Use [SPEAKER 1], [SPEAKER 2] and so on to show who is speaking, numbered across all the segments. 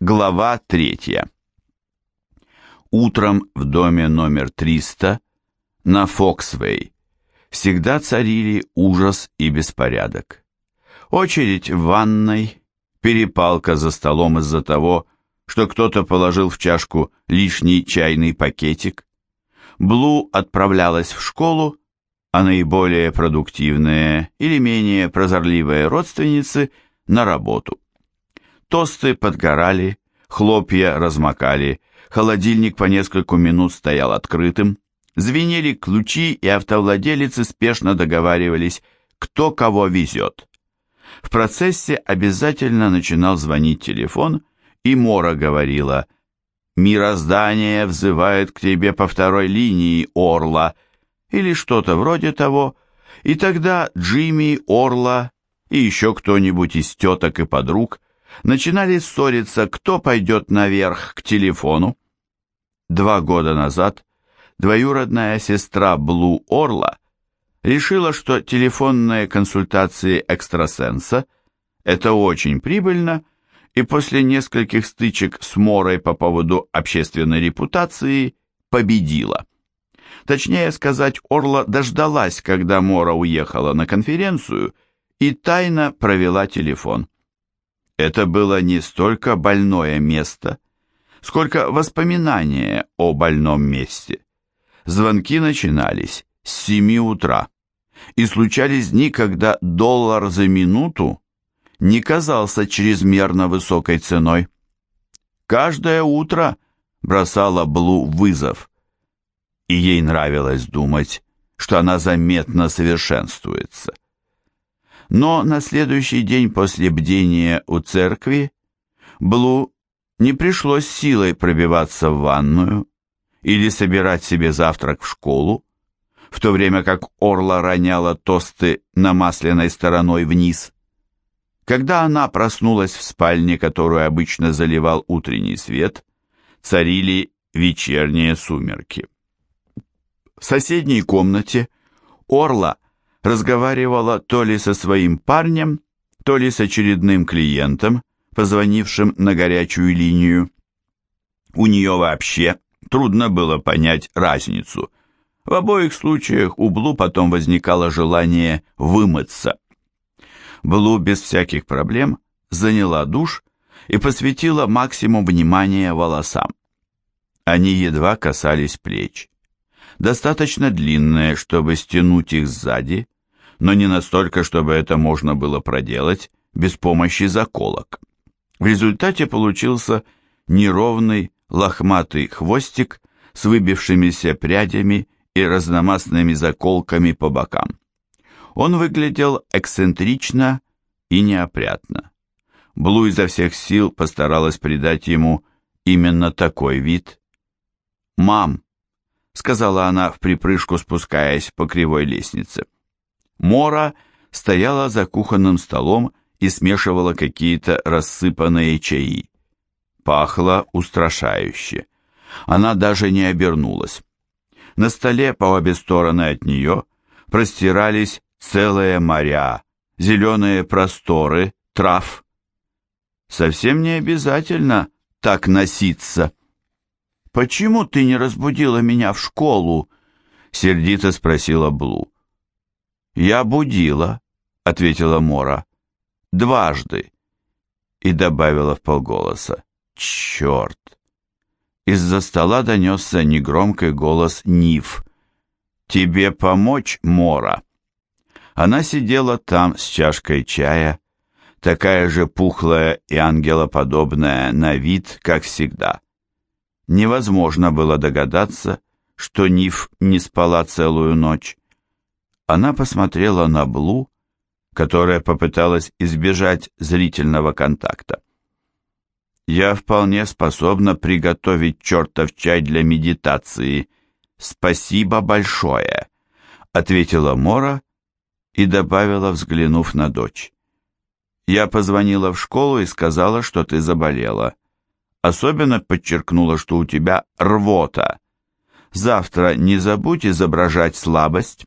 [SPEAKER 1] Глава третья. Утром в доме номер 300 на Фоксвей всегда царили ужас и беспорядок. Очередь в ванной, перепалка за столом из-за того, что кто-то положил в чашку лишний чайный пакетик. Блу отправлялась в школу, а наиболее продуктивные или менее прозорливые родственницы на работу. Тосты подгорали, хлопья размокали, холодильник по несколько минут стоял открытым, звенели ключи, и автовладелицы спешно договаривались, кто кого везет. В процессе обязательно начинал звонить телефон, и Мора говорила «Мироздание взывает к тебе по второй линии, Орла», или что-то вроде того, и тогда Джимми, Орла и еще кто-нибудь из теток и подруг начинали ссориться, кто пойдет наверх к телефону. Два года назад двоюродная сестра Блу Орла решила, что телефонные консультации экстрасенса – это очень прибыльно, и после нескольких стычек с Морой по поводу общественной репутации победила. Точнее сказать, Орла дождалась, когда Мора уехала на конференцию и тайно провела телефон. Это было не столько больное место, сколько воспоминание о больном месте. Звонки начинались с семи утра, и случались дни, когда доллар за минуту не казался чрезмерно высокой ценой. Каждое утро бросала Блу вызов, и ей нравилось думать, что она заметно совершенствуется. Но на следующий день после бдения у церкви Блу не пришлось силой пробиваться в ванную или собирать себе завтрак в школу, в то время как Орла роняла тосты намасленной стороной вниз. Когда она проснулась в спальне, которую обычно заливал утренний свет, царили вечерние сумерки. В соседней комнате Орла разговаривала то ли со своим парнем, то ли с очередным клиентом, позвонившим на горячую линию. У нее вообще трудно было понять разницу. В обоих случаях у Блу потом возникало желание вымыться. Блу без всяких проблем заняла душ и посвятила максимум внимания волосам. Они едва касались плеч достаточно длинные, чтобы стянуть их сзади, но не настолько, чтобы это можно было проделать без помощи заколок. В результате получился неровный лохматый хвостик с выбившимися прядями и разномастными заколками по бокам. Он выглядел эксцентрично и неопрятно. Блу изо всех сил постаралась придать ему именно такой вид. «Мам, сказала она в припрыжку, спускаясь по кривой лестнице. Мора стояла за кухонным столом и смешивала какие-то рассыпанные чаи. Пахло устрашающе. Она даже не обернулась. На столе по обе стороны от нее простирались целые моря, зеленые просторы, трав. Совсем не обязательно так носиться. «Почему ты не разбудила меня в школу?» — сердито спросила Блу. «Я будила», — ответила Мора. «Дважды». И добавила в полголоса. «Черт!» Из-за стола донесся негромкий голос Нив. «Тебе помочь, Мора?» Она сидела там с чашкой чая, такая же пухлая и ангелоподобная на вид, как всегда. Невозможно было догадаться, что Ниф не спала целую ночь. Она посмотрела на Блу, которая попыталась избежать зрительного контакта. «Я вполне способна приготовить чертов чай для медитации. Спасибо большое», — ответила Мора и добавила, взглянув на дочь. «Я позвонила в школу и сказала, что ты заболела. Особенно подчеркнула, что у тебя рвота. Завтра не забудь изображать слабость.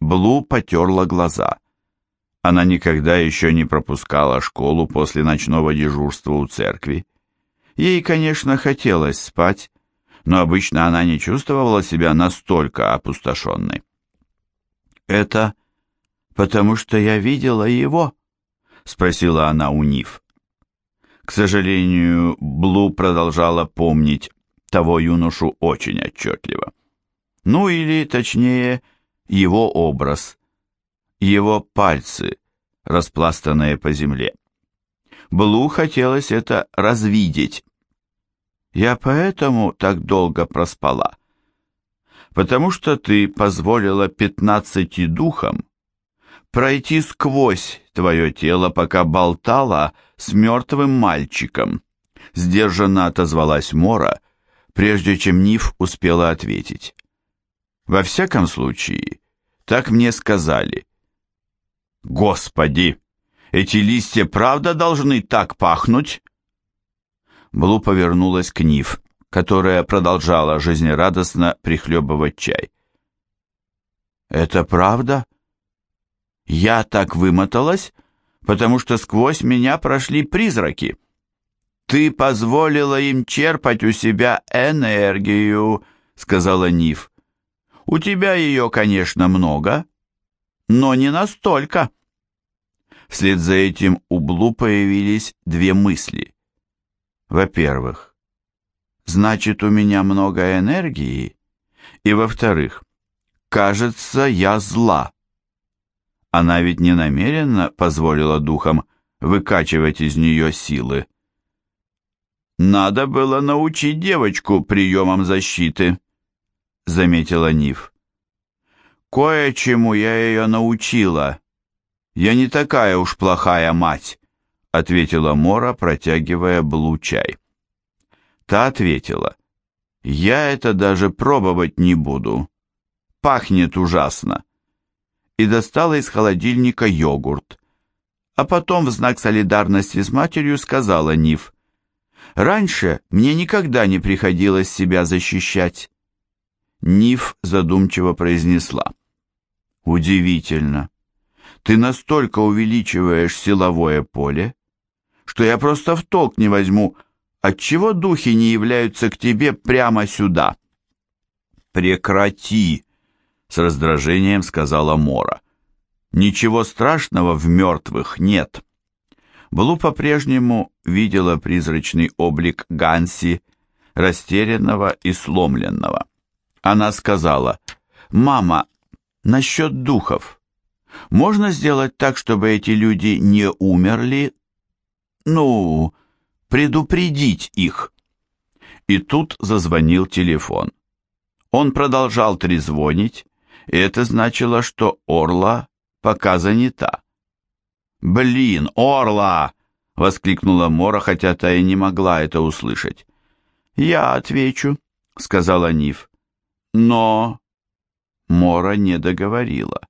[SPEAKER 1] Блу потерла глаза. Она никогда еще не пропускала школу после ночного дежурства у церкви. Ей, конечно, хотелось спать, но обычно она не чувствовала себя настолько опустошенной. «Это потому что я видела его?» — спросила она у Нив. К сожалению, Блу продолжала помнить того юношу очень отчетливо. Ну или, точнее, его образ, его пальцы, распластанные по земле. Блу хотелось это развидеть. Я поэтому так долго проспала. Потому что ты позволила пятнадцати духам пройти сквозь твое тело, пока болтала с мертвым мальчиком. Сдержанно отозвалась Мора, прежде чем Ниф успела ответить. Во всяком случае, так мне сказали. Господи, эти листья правда должны так пахнуть? Блу повернулась к Ниф, которая продолжала жизнерадостно прихлебывать чай. «Это правда?» Я так вымоталась, потому что сквозь меня прошли призраки. Ты позволила им черпать у себя энергию, сказала Ниф. У тебя ее, конечно, много, но не настолько. Вслед за этим у Блу появились две мысли. Во-первых, значит, у меня много энергии, и во-вторых, кажется, я зла. Она ведь не намеренно позволила духам выкачивать из нее силы. «Надо было научить девочку приемам защиты», — заметила Ниф. «Кое-чему я ее научила. Я не такая уж плохая мать», — ответила Мора, протягивая Блу чай. Та ответила, «Я это даже пробовать не буду. Пахнет ужасно» и достала из холодильника йогурт. А потом в знак солидарности с матерью сказала Ниф, «Раньше мне никогда не приходилось себя защищать». Ниф задумчиво произнесла, «Удивительно. Ты настолько увеличиваешь силовое поле, что я просто в толк не возьму, отчего духи не являются к тебе прямо сюда». «Прекрати!» с раздражением сказала Мора. Ничего страшного в мертвых нет. Блу по-прежнему видела призрачный облик Ганси, растерянного и сломленного. Она сказала, «Мама, насчет духов. Можно сделать так, чтобы эти люди не умерли? Ну, предупредить их». И тут зазвонил телефон. Он продолжал трезвонить, и это значило, что Орла пока занята. «Блин, Орла!» — воскликнула Мора, хотя та и не могла это услышать. «Я отвечу», — сказала Ниф. «Но...» Мора не договорила.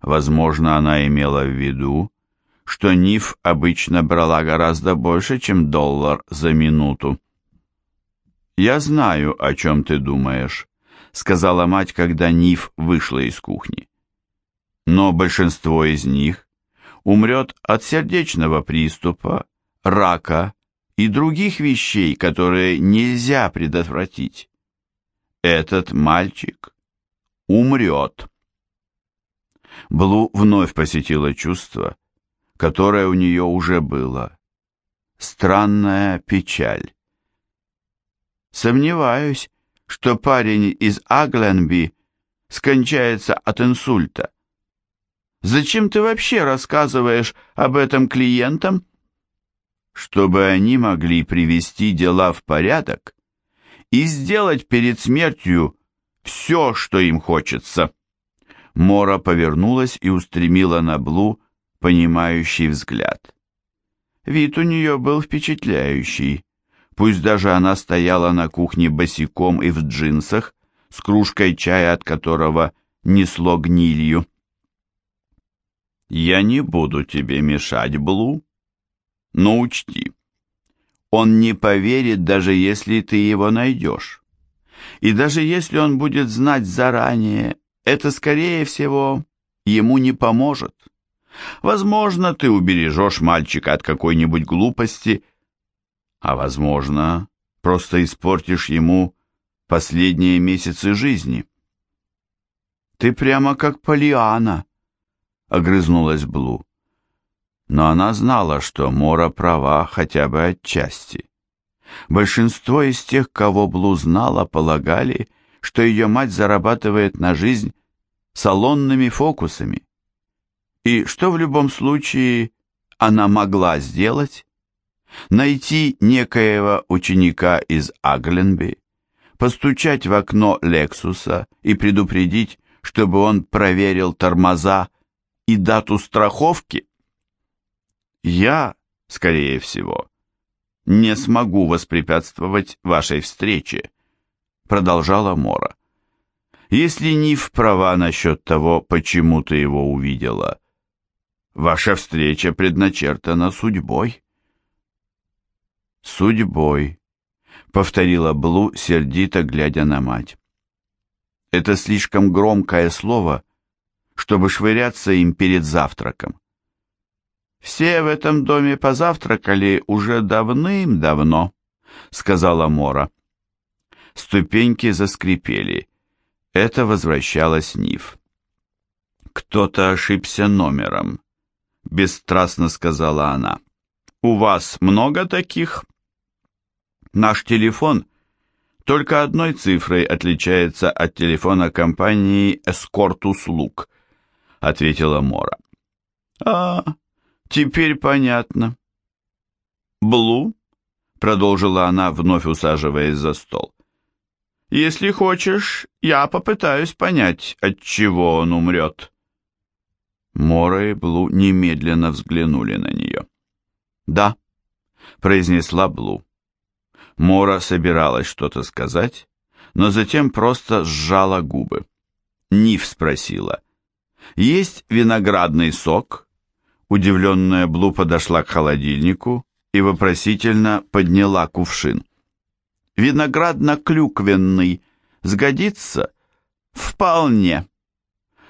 [SPEAKER 1] Возможно, она имела в виду, что Ниф обычно брала гораздо больше, чем доллар за минуту. «Я знаю, о чем ты думаешь», сказала мать, когда Ниф вышла из кухни. Но большинство из них умрет от сердечного приступа, рака и других вещей, которые нельзя предотвратить. Этот мальчик умрет. Блу вновь посетила чувство, которое у нее уже было. Странная печаль. Сомневаюсь, что парень из Агленби скончается от инсульта. Зачем ты вообще рассказываешь об этом клиентам? Чтобы они могли привести дела в порядок и сделать перед смертью все, что им хочется. Мора повернулась и устремила на Блу понимающий взгляд. Вид у нее был впечатляющий. Пусть даже она стояла на кухне босиком и в джинсах, с кружкой чая, от которого несло гнилью. «Я не буду тебе мешать, Блу, но учти, он не поверит, даже если ты его найдешь. И даже если он будет знать заранее, это, скорее всего, ему не поможет. Возможно, ты убережешь мальчика от какой-нибудь глупости, А возможно, просто испортишь ему последние месяцы жизни.
[SPEAKER 2] Ты прямо как Полиана, огрызнулась Блу.
[SPEAKER 1] Но она знала, что Мора права хотя бы отчасти. Большинство из тех, кого Блу знала, полагали, что ее мать зарабатывает на жизнь салонными фокусами. И что в любом случае она могла сделать? Найти некоего ученика из Агленби, постучать в окно Лексуса и предупредить, чтобы он проверил тормоза и дату страховки? Я, скорее всего, не смогу воспрепятствовать вашей встрече, продолжала Мора. Если Ниф права насчет того, почему ты его увидела, ваша встреча предначертана судьбой. Судьбой, повторила Блу, сердито глядя на мать. Это слишком громкое слово, чтобы швыряться им перед завтраком. Все в этом доме позавтракали уже давным-давно, сказала Мора. Ступеньки заскрипели. Это возвращалась Нив. «Кто-то ошибся номером», — бесстрастно сказала она. «У вас много таких?» «Наш телефон только одной цифрой отличается от телефона компании «Эскорт услуг», — ответила Мора. «А, теперь понятно». «Блу?» — продолжила она, вновь усаживаясь за стол. Если хочешь, я попытаюсь понять, от чего он умрет». Мора и Блу немедленно взглянули на нее. «Да», — произнесла Блу. Мора собиралась что-то сказать, но затем просто сжала губы. Ниф спросила. «Есть виноградный сок?» Удивленная Блу подошла к холодильнику и вопросительно подняла кувшин виноградно-клюквенный сгодится? Вполне.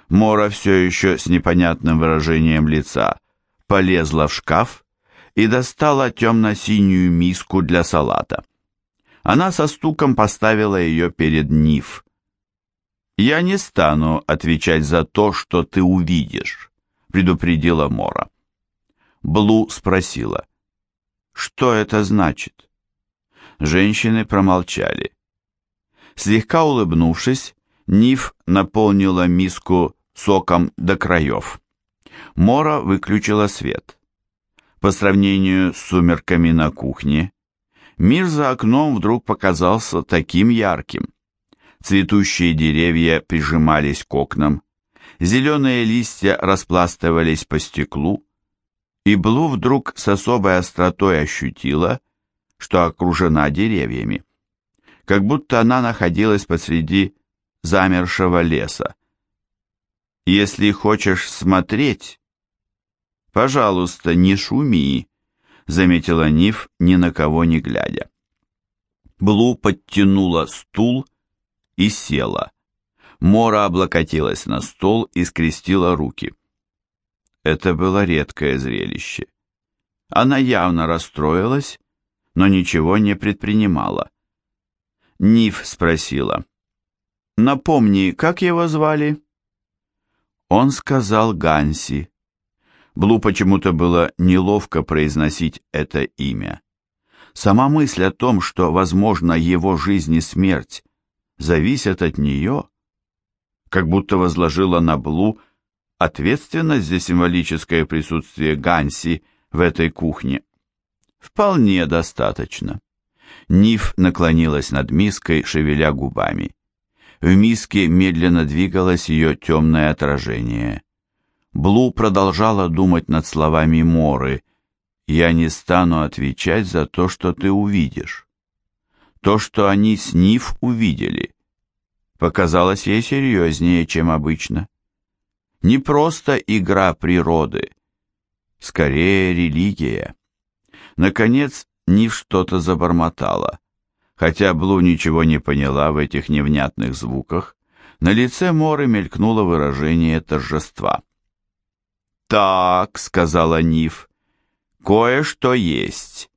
[SPEAKER 1] Мора все еще с непонятным выражением лица полезла в шкаф и достала темно-синюю миску для салата. Она со стуком поставила ее перед Ниф. «Я не стану отвечать за то, что ты увидишь», — предупредила Мора. Блу спросила, «Что это значит?» Женщины промолчали. Слегка улыбнувшись, Ниф наполнила миску соком до краев. Мора выключила свет. По сравнению с сумерками на кухне, мир за окном вдруг показался таким ярким. Цветущие деревья прижимались к окнам, зеленые листья распластывались по стеклу, и Блу вдруг с особой остротой ощутила, что окружена деревьями, как будто она находилась посреди замершего леса. «Если хочешь смотреть, пожалуйста, не шуми», — заметила Ниф, ни на кого не глядя. Блу подтянула стул и села. Мора облокотилась на стол и скрестила руки. Это было редкое зрелище. Она явно расстроилась но ничего не предпринимала. Ниф спросила. «Напомни, как его звали?» Он сказал Ганси. Блу почему-то было неловко произносить это имя. Сама мысль о том, что, возможно, его жизнь и смерть зависят от нее, как будто возложила на Блу ответственность за символическое присутствие Ганси в этой кухне. Вполне достаточно. Ниф наклонилась над миской, шевеля губами. В миске медленно двигалось ее темное отражение. Блу продолжала думать над словами Моры. «Я не стану отвечать за то, что ты увидишь». То, что они с Ниф увидели, показалось ей серьезнее, чем обычно. Не просто игра природы, скорее религия. Наконец, Нив что-то забормотала. Хотя Блу ничего не поняла в этих невнятных звуках, на лице Моры мелькнуло выражение торжества. «Так», — сказала Нив, — «кое-что есть.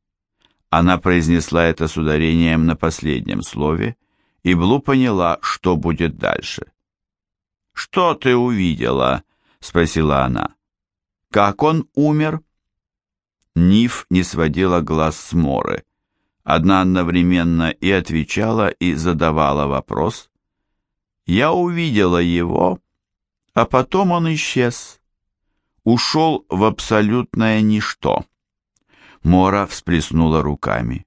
[SPEAKER 2] Она произнесла это с ударением на последнем слове, и Блу поняла, что будет дальше. «Что ты увидела?» — спросила она. «Как он умер?» Ниф не сводила глаз с Моры. Одна одновременно и отвечала, и задавала вопрос. «Я увидела его, а потом он исчез. Ушел в абсолютное ничто». Мора всплеснула руками.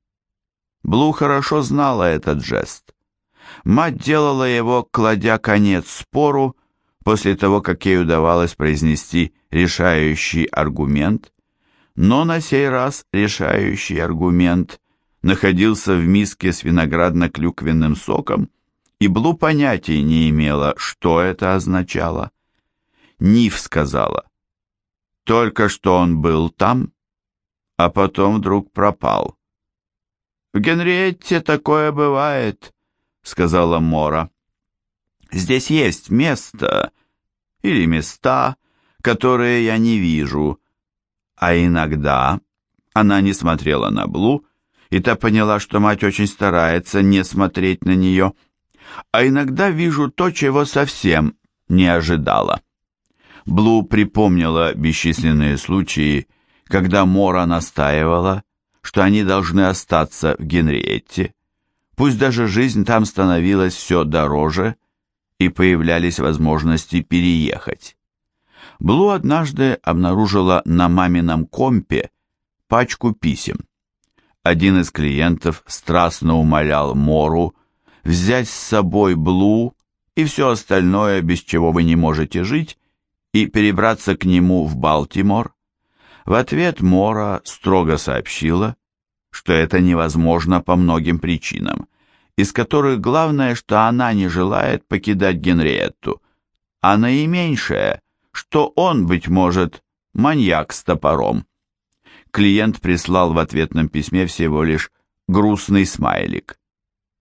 [SPEAKER 2] Блу хорошо знала этот жест. Мать делала его, кладя конец спору, после того, как ей удавалось произнести решающий аргумент, но на сей раз решающий аргумент находился в миске с виноградно-клюквенным соком, и Блу понятия не имела, что это означало. Ниф сказала, «Только что он был там, а потом вдруг пропал». «В Генриетте такое бывает», — сказала Мора. «Здесь есть место или места, которые я не вижу, а иногда она не смотрела на Блу, и та поняла, что мать очень старается не смотреть на нее. А иногда вижу то, чего совсем не ожидала. Блу припомнила бесчисленные случаи, когда Мора настаивала, что они должны остаться в Генриетте. Пусть даже жизнь там становилась все дороже, и появлялись возможности переехать. Блу однажды обнаружила на мамином компе пачку писем. Один из клиентов страстно умолял Мору взять с собой Блу и все остальное, без чего вы не можете жить, и перебраться к нему в Балтимор. В ответ Мора строго сообщила, что это невозможно по многим причинам, из которых главное, что она не желает покидать Генриетту, а наименьшее – что он, быть может, маньяк с топором. Клиент прислал в ответном письме всего лишь грустный смайлик.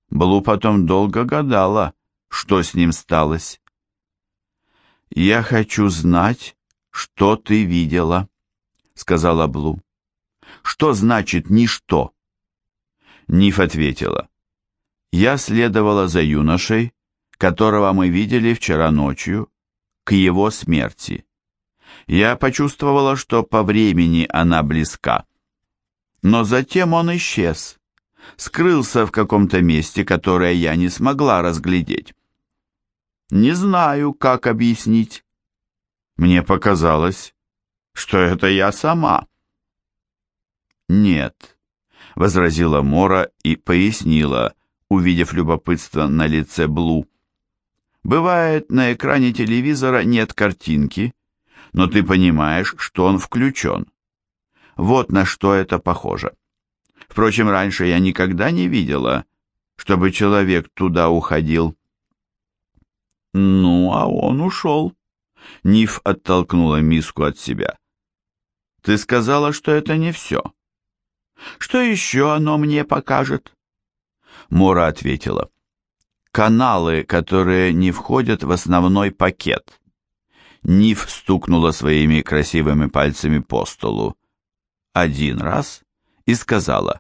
[SPEAKER 2] Блу потом долго гадала, что с ним сталось. «Я хочу знать, что ты видела», — сказала Блу. «Что значит «ничто»?» Ниф ответила. «Я следовала за юношей, которого мы видели вчера ночью, к его смерти. Я почувствовала, что по времени она близка. Но затем он исчез, скрылся в каком-то месте, которое я не смогла разглядеть. Не знаю, как объяснить. Мне показалось, что это я сама. Нет, возразила Мора и пояснила, увидев любопытство на лице Блу. Бывает, на экране телевизора нет картинки, но ты понимаешь, что он включен. Вот на что это похоже. Впрочем, раньше я никогда не видела, чтобы человек туда уходил. Ну, а он ушел. Ниф оттолкнула миску от себя. Ты сказала, что это не все. Что еще оно мне покажет? Мора ответила каналы, которые не входят в основной пакет. Ниф стукнула своими красивыми пальцами по столу один раз и сказала,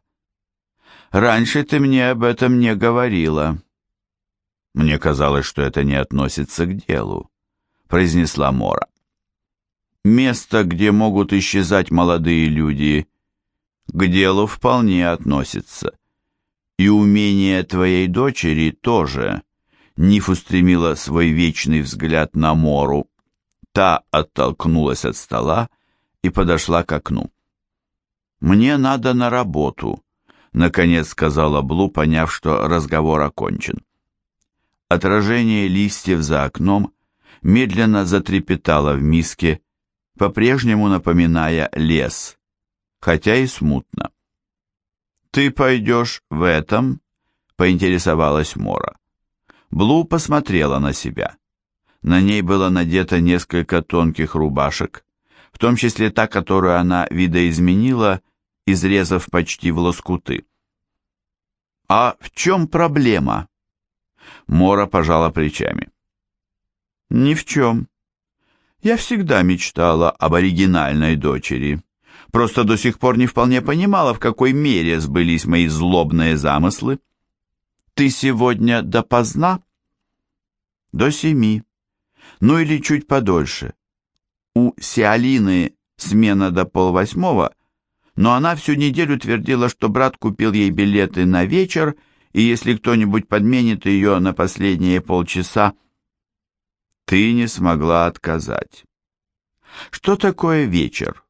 [SPEAKER 2] «Раньше ты мне об этом не говорила». «Мне казалось, что это не относится к делу», — произнесла Мора. «Место, где могут исчезать молодые люди, к делу вполне относится. И умение твоей дочери тоже. Ниф устремила свой вечный взгляд на Мору. Та оттолкнулась от стола и подошла к окну. «Мне надо на работу», — наконец сказала Блу, поняв, что разговор окончен. Отражение листьев за окном медленно затрепетало в миске, по-прежнему напоминая лес, хотя и смутно. «Ты пойдешь в этом?» — поинтересовалась Мора. Блу посмотрела на себя. На ней было надето несколько тонких рубашек, в том числе та, которую она видоизменила, изрезав почти в лоскуты. «А в чем проблема?» Мора пожала плечами. «Ни в чем. Я всегда мечтала об оригинальной дочери. Просто до сих пор не вполне понимала, в какой мере сбылись мои злобные замыслы. Ты сегодня допоздна? До семи. Ну или чуть подольше. У Сиалины смена до полвосьмого, но она всю неделю твердила, что брат купил ей билеты на вечер, и если кто-нибудь подменит ее на последние полчаса, ты не смогла отказать. Что такое вечер?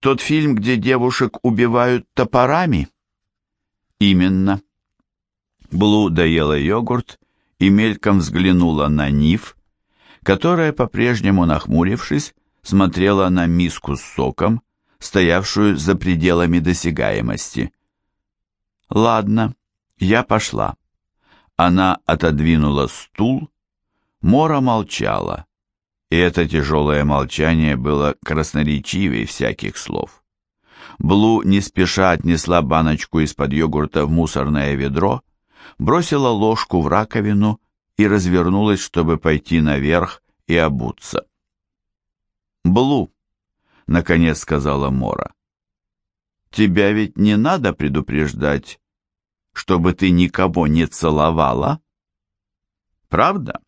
[SPEAKER 2] Тот фильм, где девушек убивают топорами? Именно. Блу доела йогурт и мельком взглянула на Нив, которая, по-прежнему нахмурившись, смотрела на миску с соком, стоявшую за пределами досягаемости. «Ладно, я пошла». Она отодвинула стул, Мора молчала и это тяжелое молчание было красноречивее всяких слов. Блу не спеша отнесла баночку из-под йогурта в мусорное ведро, бросила ложку в раковину и развернулась, чтобы пойти наверх и обуться. «Блу», — наконец сказала Мора, — «тебя ведь не надо предупреждать, чтобы ты никого не целовала?» «Правда?»